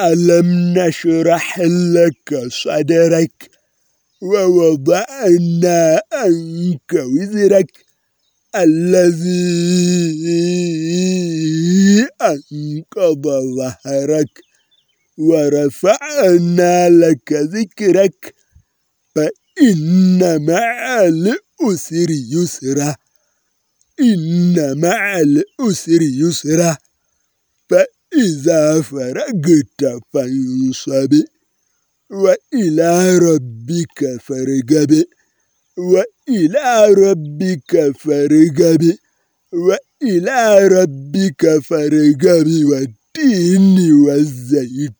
ألم نشرح لك صدرك ووضعنا عنك وزرك الذي أنقض ظهرك ورفعنا لك ذكرك فإن مع الأسر يسرا إن مع الأسر يسرا فإذا فرقت فانصب وإلى ربك فارغب وإلى ربك فارغب وإلى ربك فارغب والتين والزيتون